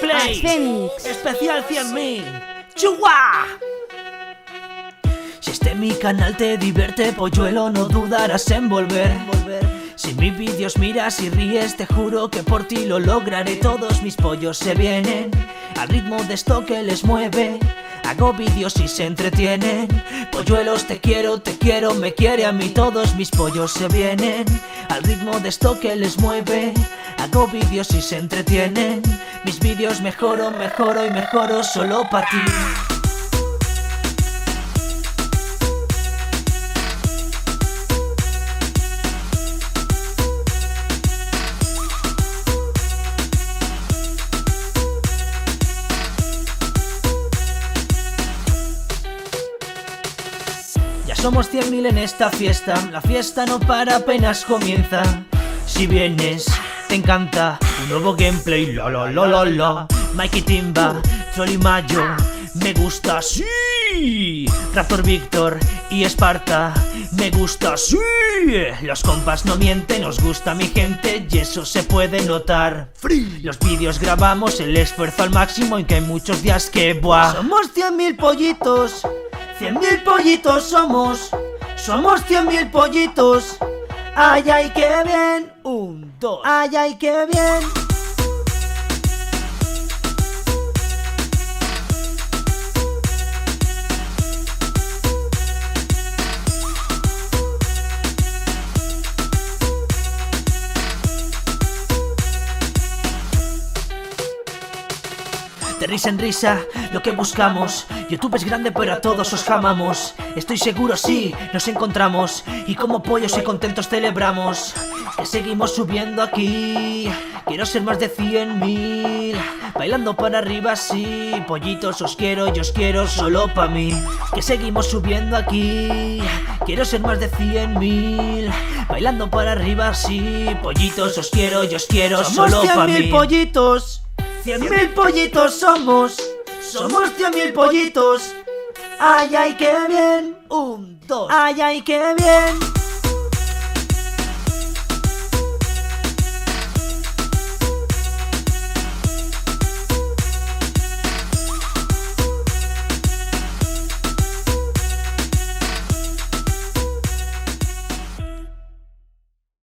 Play. Fénix. Especial 100.000. ¡Chua! Si este mi canal te divierte, polluelo, no dudarás en volver. Si mis vídeos miras y ríes, te juro que por ti lo lograré. Todos mis pollos se vienen al ritmo de esto que les mueve. Hago vídeos y se entretienen. Polluelos, te quiero, te quiero, me quiere a mí. Todos mis pollos se vienen al ritmo de esto que les mueve. Hago vídeos y se entretienen. Mis vídeos mejoro, mejoro y mejoro solo para ti. Somos 100.000 en esta fiesta, la fiesta no para apenas comienza. Si vienes, te encanta un nuevo gameplay, la la la la la. Mikey Timba, Trolly Mayo, me gusta, sí. Raptor Víctor y Esparta, me gusta, sí. Los compas no mienten, nos gusta mi gente y eso se puede notar. Los vídeos grabamos el esfuerzo al máximo y que hay muchos días que buah. Somos 100.000 pollitos. Cien mil pollitos somos, somos cien mil pollitos. Ay, ay, qué bien. Un, dos. Ay, ay, qué bien. De risa en risa, lo que buscamos. YouTube es grande, pero a todos os amamos. Estoy seguro, sí, nos encontramos. Y como pollos y contentos celebramos. Que seguimos subiendo aquí. Quiero ser más de 100 mil. Bailando para arriba, sí. Pollitos, os quiero, yo os quiero solo pa' mí. Que seguimos subiendo aquí. Quiero ser más de 100 mil. Bailando para arriba, sí. Pollitos, os quiero, yo os quiero solo pa' mí. pollitos. Cien mil pollitos somos, somos cien mil pollitos. Ay, ay, qué bien. Un, dos. Ay, ay, qué bien.